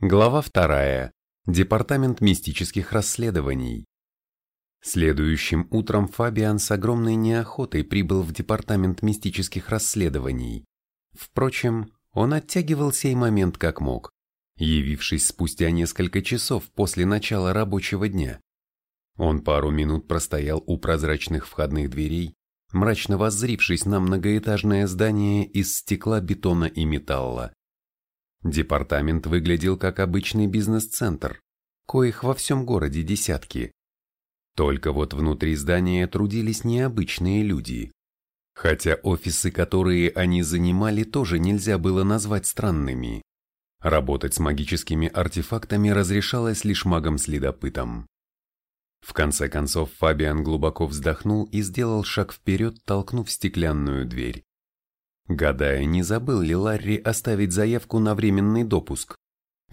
Глава вторая. Департамент мистических расследований. Следующим утром Фабиан с огромной неохотой прибыл в Департамент мистических расследований. Впрочем, он оттягивал сей момент как мог, явившись спустя несколько часов после начала рабочего дня. Он пару минут простоял у прозрачных входных дверей, мрачно воззрившись на многоэтажное здание из стекла, бетона и металла. Департамент выглядел как обычный бизнес-центр, коих во всем городе десятки. Только вот внутри здания трудились необычные люди. Хотя офисы, которые они занимали, тоже нельзя было назвать странными. Работать с магическими артефактами разрешалось лишь магам-следопытам. В конце концов Фабиан глубоко вздохнул и сделал шаг вперед, толкнув стеклянную дверь гадая, не забыл ли Ларри оставить заявку на временный допуск.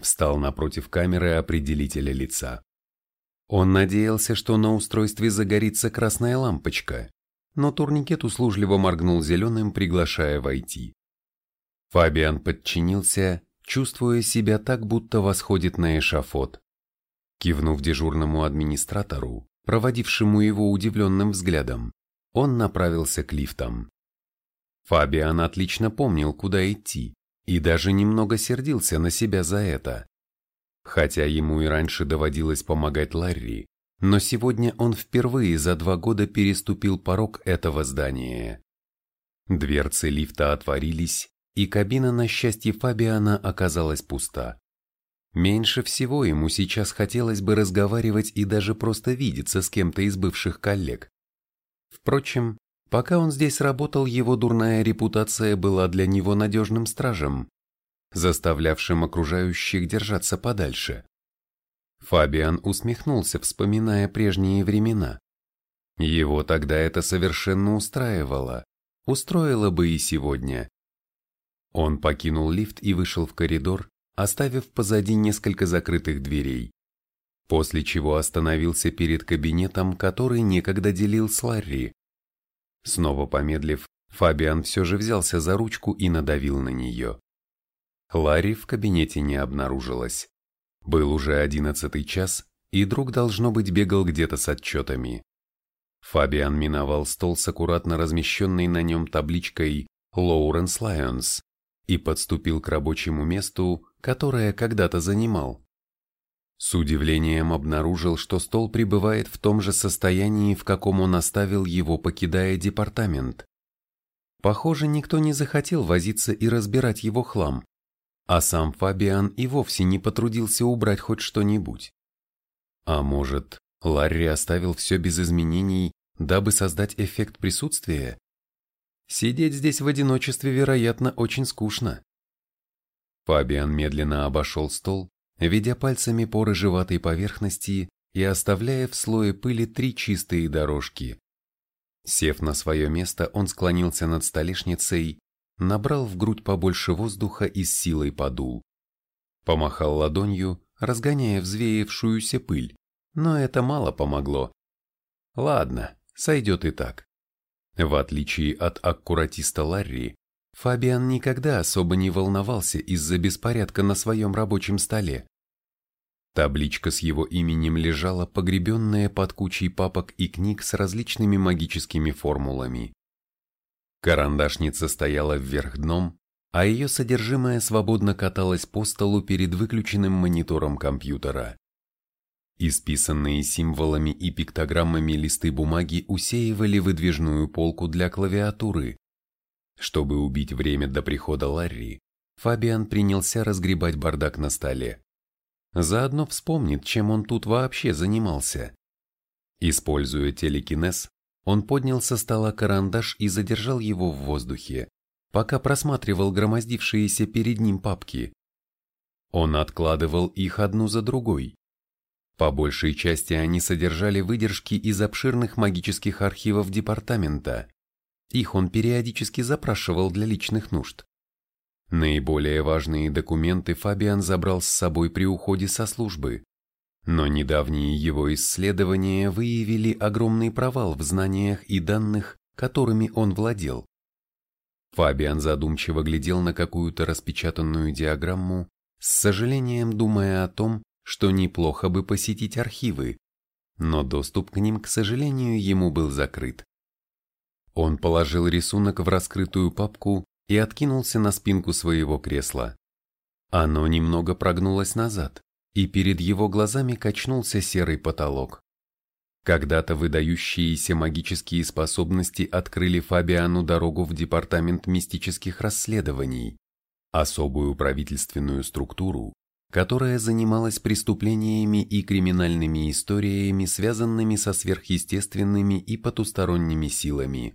Встал напротив камеры определителя лица. Он надеялся, что на устройстве загорится красная лампочка, но турникет услужливо моргнул зеленым, приглашая войти. Фабиан подчинился, чувствуя себя так, будто восходит на эшафот. Кивнув дежурному администратору, проводившему его удивленным взглядом, он направился к лифтам. Фабиан отлично помнил, куда идти, и даже немного сердился на себя за это. Хотя ему и раньше доводилось помогать Ларри, но сегодня он впервые за два года переступил порог этого здания. Дверцы лифта отворились, и кабина на счастье Фабиана оказалась пуста. Меньше всего ему сейчас хотелось бы разговаривать и даже просто видеться с кем-то из бывших коллег. Впрочем, Пока он здесь работал, его дурная репутация была для него надежным стражем, заставлявшим окружающих держаться подальше. Фабиан усмехнулся, вспоминая прежние времена. Его тогда это совершенно устраивало, устроило бы и сегодня. Он покинул лифт и вышел в коридор, оставив позади несколько закрытых дверей, после чего остановился перед кабинетом, который некогда делил с Ларри. Снова помедлив, Фабиан все же взялся за ручку и надавил на нее. Ларри в кабинете не обнаружилось. Был уже одиннадцатый час, и друг, должно быть, бегал где-то с отчетами. Фабиан миновал стол с аккуратно размещенной на нем табличкой «Лоуренс Лайонс» и подступил к рабочему месту, которое когда-то занимал. С удивлением обнаружил, что стол пребывает в том же состоянии, в каком он оставил его, покидая департамент. Похоже, никто не захотел возиться и разбирать его хлам, а сам Фабиан и вовсе не потрудился убрать хоть что-нибудь. А может, Ларри оставил все без изменений, дабы создать эффект присутствия? Сидеть здесь в одиночестве, вероятно, очень скучно. Фабиан медленно обошел стол, ведя пальцами по рыжеватой поверхности и оставляя в слое пыли три чистые дорожки. Сев на свое место, он склонился над столешницей, набрал в грудь побольше воздуха и с силой подул. Помахал ладонью, разгоняя взвеявшуюся пыль, но это мало помогло. Ладно, сойдет и так. В отличие от аккуратиста Ларри, Фабиан никогда особо не волновался из-за беспорядка на своем рабочем столе. Табличка с его именем лежала погребенная под кучей папок и книг с различными магическими формулами. Карандашница стояла вверх дном, а ее содержимое свободно каталось по столу перед выключенным монитором компьютера. Исписанные символами и пиктограммами листы бумаги усеивали выдвижную полку для клавиатуры. Чтобы убить время до прихода Ларри, Фабиан принялся разгребать бардак на столе. Заодно вспомнит, чем он тут вообще занимался. Используя телекинез, он поднял со стола карандаш и задержал его в воздухе, пока просматривал громоздившиеся перед ним папки. Он откладывал их одну за другой. По большей части они содержали выдержки из обширных магических архивов департамента. Их он периодически запрашивал для личных нужд. Наиболее важные документы Фабиан забрал с собой при уходе со службы, но недавние его исследования выявили огромный провал в знаниях и данных, которыми он владел. Фабиан задумчиво глядел на какую-то распечатанную диаграмму, с сожалением думая о том, что неплохо бы посетить архивы, но доступ к ним, к сожалению, ему был закрыт. Он положил рисунок в раскрытую папку и откинулся на спинку своего кресла. Оно немного прогнулось назад, и перед его глазами качнулся серый потолок. Когда-то выдающиеся магические способности открыли Фабиану дорогу в Департамент мистических расследований, особую правительственную структуру, которая занималась преступлениями и криминальными историями, связанными со сверхъестественными и потусторонними силами.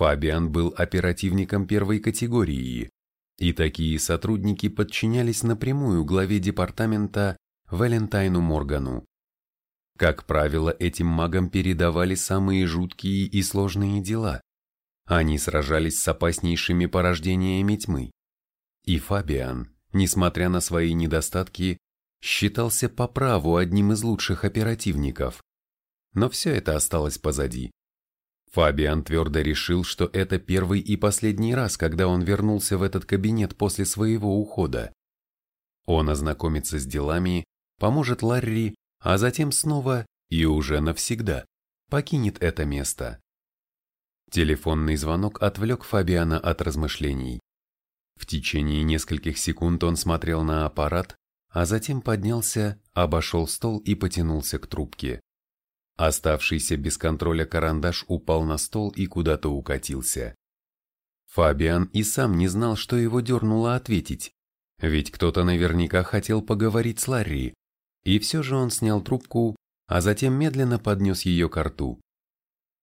Фабиан был оперативником первой категории, и такие сотрудники подчинялись напрямую главе департамента Валентайну Моргану. Как правило, этим магам передавали самые жуткие и сложные дела. Они сражались с опаснейшими порождениями тьмы. И Фабиан, несмотря на свои недостатки, считался по праву одним из лучших оперативников. Но все это осталось позади. Фабиан твердо решил, что это первый и последний раз, когда он вернулся в этот кабинет после своего ухода. Он ознакомится с делами, поможет Ларри, а затем снова и уже навсегда покинет это место. Телефонный звонок отвлек Фабиана от размышлений. В течение нескольких секунд он смотрел на аппарат, а затем поднялся, обошел стол и потянулся к трубке. Оставшийся без контроля карандаш упал на стол и куда-то укатился. Фабиан и сам не знал, что его дернуло ответить, ведь кто-то наверняка хотел поговорить с Ларри, и все же он снял трубку, а затем медленно поднес ее к рту.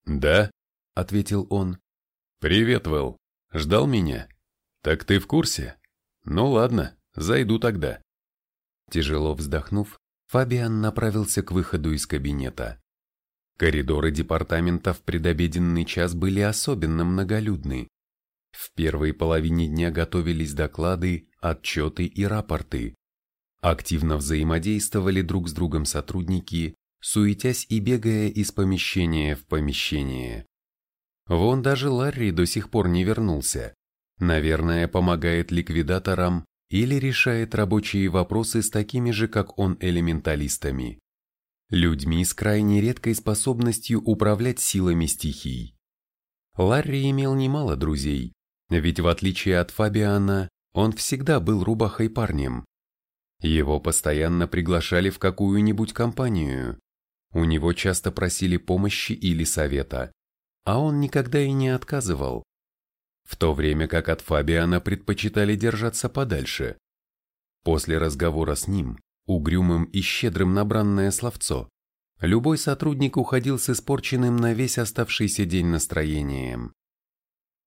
«Да», — ответил он. «Привет, Вэл. Ждал меня? Так ты в курсе? Ну ладно, зайду тогда». Тяжело вздохнув, Фабиан направился к выходу из кабинета. Коридоры департамента в предобеденный час были особенно многолюдны. В первой половине дня готовились доклады, отчеты и рапорты. Активно взаимодействовали друг с другом сотрудники, суетясь и бегая из помещения в помещение. Вон даже Ларри до сих пор не вернулся. Наверное, помогает ликвидаторам или решает рабочие вопросы с такими же, как он, элементалистами людьми с крайне редкой способностью управлять силами стихий. Ларри имел немало друзей, ведь в отличие от Фабиана, он всегда был рубахой парнем. Его постоянно приглашали в какую-нибудь компанию. У него часто просили помощи или совета, а он никогда и не отказывал. В то время как от Фабиана предпочитали держаться подальше. После разговора с ним угрюмым и щедрым набранное словцо, любой сотрудник уходил с испорченным на весь оставшийся день настроением.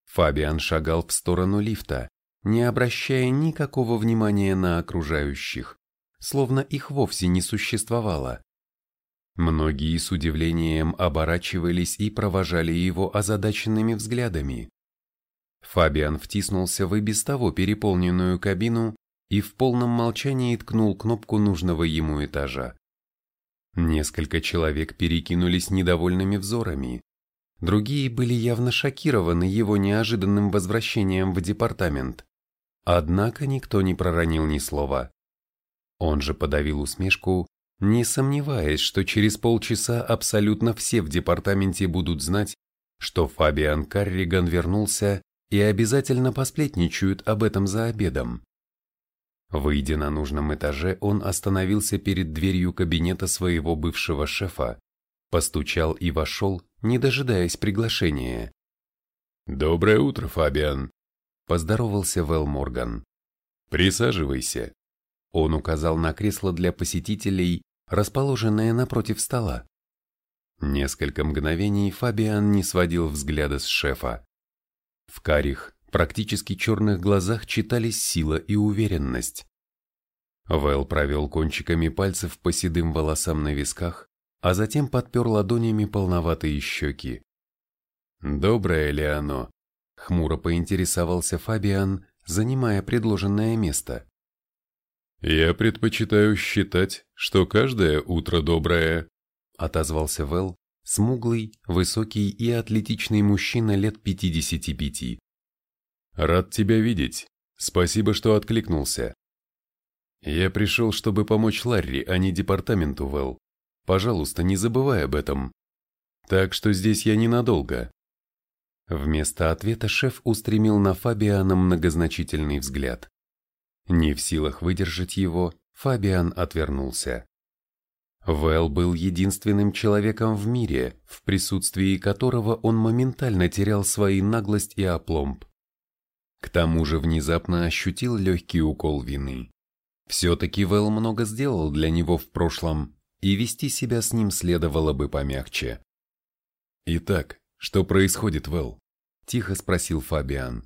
Фабиан шагал в сторону лифта, не обращая никакого внимания на окружающих, словно их вовсе не существовало. Многие с удивлением оборачивались и провожали его озадаченными взглядами. Фабиан втиснулся в и без того переполненную кабину и в полном молчании ткнул кнопку нужного ему этажа. Несколько человек перекинулись недовольными взорами. Другие были явно шокированы его неожиданным возвращением в департамент. Однако никто не проронил ни слова. Он же подавил усмешку, не сомневаясь, что через полчаса абсолютно все в департаменте будут знать, что Фабиан Карриган вернулся и обязательно посплетничают об этом за обедом. Выйдя на нужном этаже, он остановился перед дверью кабинета своего бывшего шефа, постучал и вошел, не дожидаясь приглашения. «Доброе утро, Фабиан», – поздоровался Вэл Морган. «Присаживайся». Он указал на кресло для посетителей, расположенное напротив стола. Несколько мгновений Фабиан не сводил взгляда с шефа. В карих, практически черных глазах читались сила и уверенность. Вэл провел кончиками пальцев по седым волосам на висках, а затем подпер ладонями полноватые щеки. «Доброе ли оно?» — хмуро поинтересовался Фабиан, занимая предложенное место. «Я предпочитаю считать, что каждое утро доброе», — отозвался Вэл, смуглый, высокий и атлетичный мужчина лет пятидесяти пяти. Рад тебя видеть. Спасибо, что откликнулся. Я пришел, чтобы помочь Ларри, а не департаменту, Вэл. Пожалуйста, не забывай об этом. Так что здесь я ненадолго. Вместо ответа шеф устремил на Фабиана многозначительный взгляд. Не в силах выдержать его, Фабиан отвернулся. Вэл был единственным человеком в мире, в присутствии которого он моментально терял свои наглость и опломб. К тому же внезапно ощутил легкий укол вины. Все-таки Вэл много сделал для него в прошлом, и вести себя с ним следовало бы помягче. «Итак, что происходит, Вэл?» – тихо спросил Фабиан.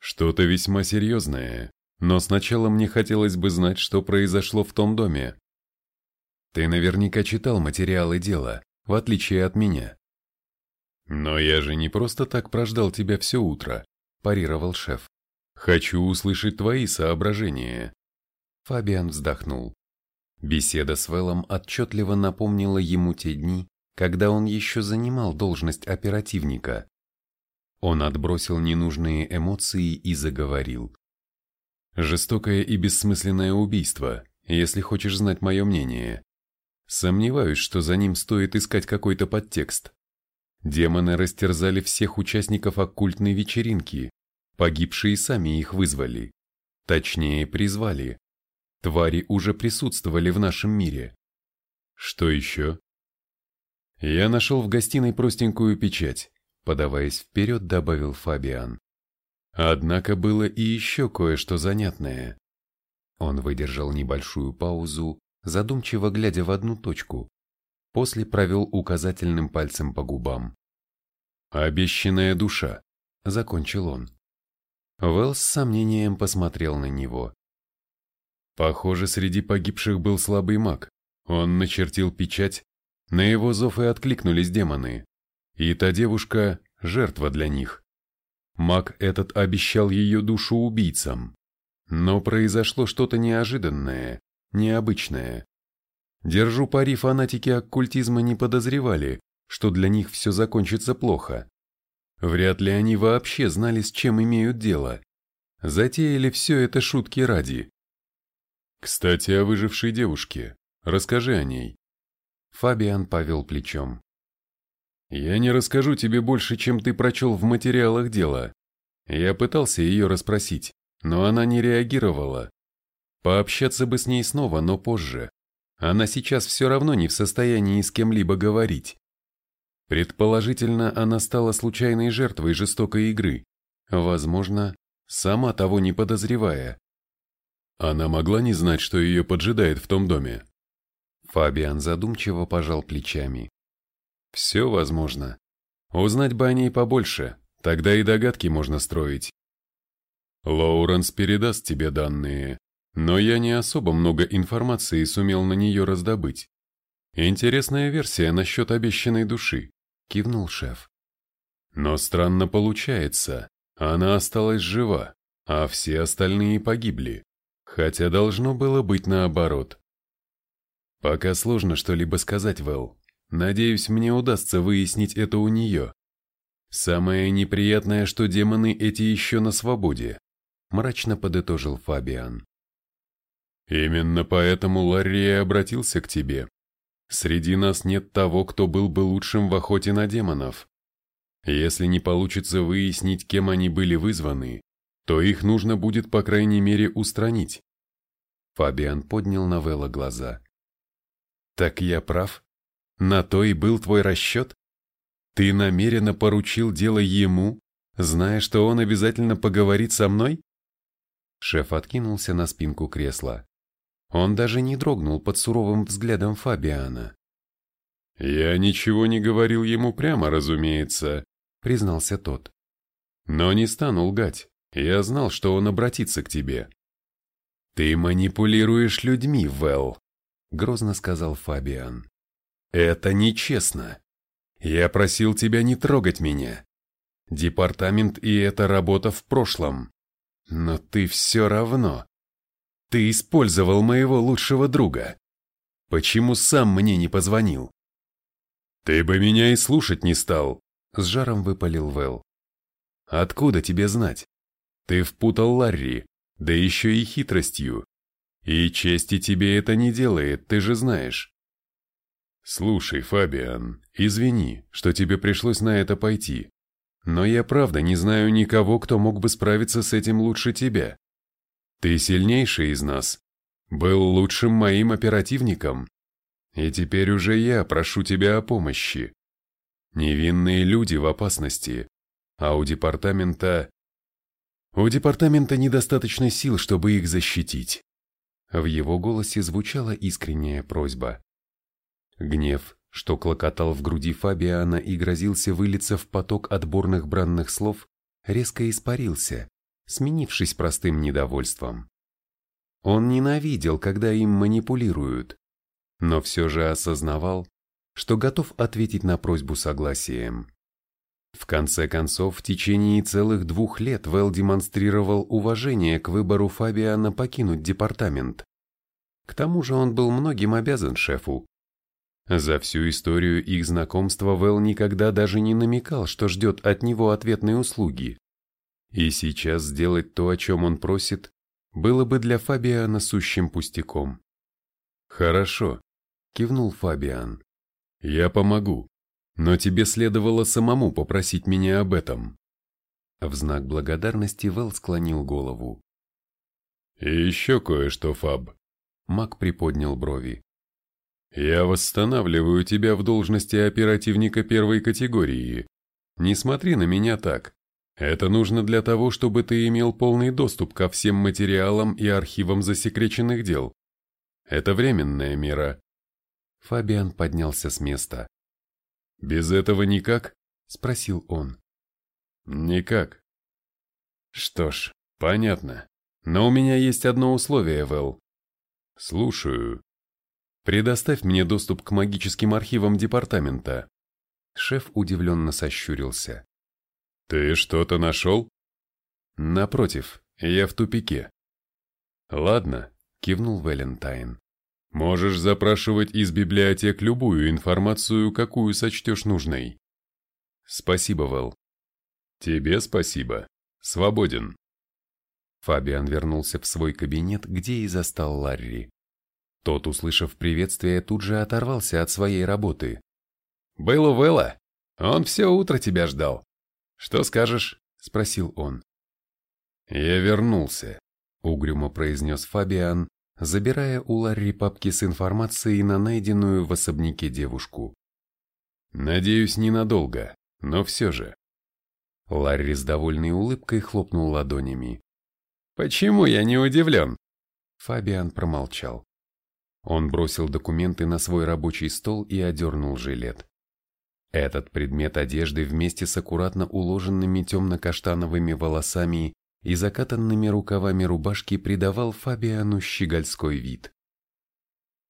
«Что-то весьма серьезное, но сначала мне хотелось бы знать, что произошло в том доме», ты наверняка читал материалы дела, в отличие от меня. Но я же не просто так прождал тебя все утро, парировал шеф. Хочу услышать твои соображения. Фабиан вздохнул. Беседа с Вэллом отчетливо напомнила ему те дни, когда он еще занимал должность оперативника. Он отбросил ненужные эмоции и заговорил. Жестокое и бессмысленное убийство, если хочешь знать мое мнение. Сомневаюсь, что за ним стоит искать какой-то подтекст. Демоны растерзали всех участников оккультной вечеринки. Погибшие сами их вызвали. Точнее, призвали. Твари уже присутствовали в нашем мире. Что еще? Я нашел в гостиной простенькую печать, подаваясь вперед, добавил Фабиан. Однако было и еще кое-что занятное. Он выдержал небольшую паузу, задумчиво глядя в одну точку. После провел указательным пальцем по губам. «Обещанная душа», — закончил он. Вэлл с сомнением посмотрел на него. Похоже, среди погибших был слабый маг. Он начертил печать, на его зов и откликнулись демоны. И та девушка — жертва для них. Маг этот обещал ее душу убийцам. Но произошло что-то неожиданное, необычное. Держу пари, фанатики оккультизма не подозревали, что для них все закончится плохо. Вряд ли они вообще знали, с чем имеют дело. Затеяли все это шутки ради. Кстати, о выжившей девушке. Расскажи о ней. Фабиан повел плечом. Я не расскажу тебе больше, чем ты прочел в материалах дела. Я пытался ее расспросить, но она не реагировала. Пообщаться бы с ней снова, но позже. Она сейчас все равно не в состоянии с кем-либо говорить. Предположительно, она стала случайной жертвой жестокой игры. Возможно, сама того не подозревая. Она могла не знать, что ее поджидает в том доме. Фабиан задумчиво пожал плечами. Все возможно. Узнать бы о ней побольше, тогда и догадки можно строить. Лоуренс передаст тебе данные, но я не особо много информации сумел на нее раздобыть. Интересная версия насчет обещанной души, кивнул шеф. Но странно получается, она осталась жива, а все остальные погибли, хотя должно было быть наоборот. Пока сложно что-либо сказать, Вэл. Надеюсь, мне удастся выяснить это у нее. Самое неприятное, что демоны эти еще на свободе, мрачно подытожил Фабиан. Именно поэтому Ларри обратился к тебе. Среди нас нет того, кто был бы лучшим в охоте на демонов. Если не получится выяснить, кем они были вызваны, то их нужно будет по крайней мере устранить. Фабиан поднял на Вэлла глаза. Так я прав? На то и был твой расчет? Ты намеренно поручил дело ему, зная, что он обязательно поговорит со мной? Шеф откинулся на спинку кресла. Он даже не дрогнул под суровым взглядом Фабиана. «Я ничего не говорил ему прямо, разумеется», — признался тот. «Но не стану лгать. Я знал, что он обратится к тебе». «Ты манипулируешь людьми, Вэл», — грозно сказал Фабиан. «Это нечестно. Я просил тебя не трогать меня. Департамент и эта работа в прошлом. Но ты все равно ты использовал моего лучшего друга. Почему сам мне не позвонил? Ты бы меня и слушать не стал, с жаром выпалил Вэл. Откуда тебе знать? Ты впутал Ларри, да еще и хитростью. И чести тебе это не делает, ты же знаешь. Слушай, Фабиан, извини, что тебе пришлось на это пойти. Но я правда не знаю никого, кто мог бы справиться с этим лучше тебя. Ты сильнейший из нас. Был лучшим моим оперативником. И теперь уже я прошу тебя о помощи. Невинные люди в опасности, а у департамента... У департамента недостаточно сил, чтобы их защитить. В его голосе звучала искренняя просьба. Гнев, что клокотал в груди Фабиана и грозился вылиться в поток отборных бранных слов, резко испарился, сменившись простым недовольством. Он ненавидел, когда им манипулируют, но все же осознавал, что готов ответить на просьбу согласием. В конце концов, в течение целых двух лет Вэл демонстрировал уважение к выбору Фабиана покинуть департамент. К тому же он был многим обязан шефу. За всю историю их знакомства Вэл никогда даже не намекал, что ждет от него ответной услуги. И сейчас сделать то, о чем он просит, было бы для Фабиана сущим пустяком. «Хорошо», — кивнул Фабиан. «Я помогу. Но тебе следовало самому попросить меня об этом. В знак благодарности Вэл склонил голову. И еще кое-что, Фаб. Мак приподнял брови. Я восстанавливаю тебя в должности оперативника первой категории. Не смотри на меня так. Это нужно для того, чтобы ты имел полный доступ ко всем материалам и архивам засекреченных дел. Это временная мера. Фабиан поднялся с места. «Без этого никак?» – спросил он. «Никак». «Что ж, понятно. Но у меня есть одно условие, Вэл». «Слушаю». «Предоставь мне доступ к магическим архивам департамента». Шеф удивленно сощурился. «Ты что-то нашел?» «Напротив, я в тупике». «Ладно», — кивнул Валентайн. Можешь запрашивать из библиотек любую информацию, какую сочтешь нужной. Спасибо, Вэл. Тебе спасибо. Свободен. Фабиан вернулся в свой кабинет, где и застал Ларри. Тот, услышав приветствие, тут же оторвался от своей работы. «Было Вэлла. Он все утро тебя ждал. Что скажешь?» – спросил он. «Я вернулся», – угрюмо произнес Фабиан, забирая у Ларри папки с информацией на найденную в особняке девушку. «Надеюсь, ненадолго, но все же». Ларри с довольной улыбкой хлопнул ладонями. «Почему я не удивлен?» Фабиан промолчал. Он бросил документы на свой рабочий стол и одернул жилет. Этот предмет одежды вместе с аккуратно уложенными темно-каштановыми волосами и закатанными рукавами рубашки придавал Фабиану щегольской вид.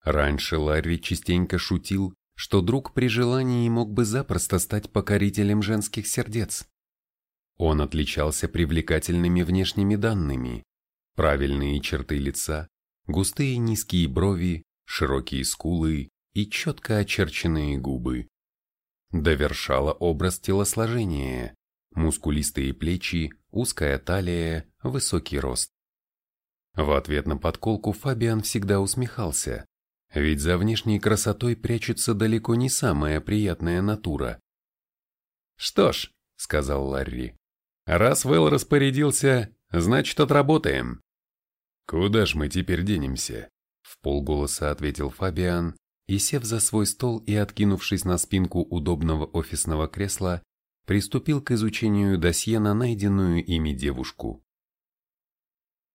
Раньше Ларри частенько шутил, что друг при желании мог бы запросто стать покорителем женских сердец. Он отличался привлекательными внешними данными, правильные черты лица, густые низкие брови, широкие скулы и четко очерченные губы. Довершало образ телосложения, мускулистые плечи, узкая талия, высокий рост. В ответ на подколку Фабиан всегда усмехался, ведь за внешней красотой прячется далеко не самая приятная натура. «Что ж», — сказал Ларри, — «раз Вэл распорядился, значит, отработаем». «Куда ж мы теперь денемся?» — в полголоса ответил Фабиан и, сев за свой стол и откинувшись на спинку удобного офисного кресла, приступил к изучению досье на найденную ими девушку.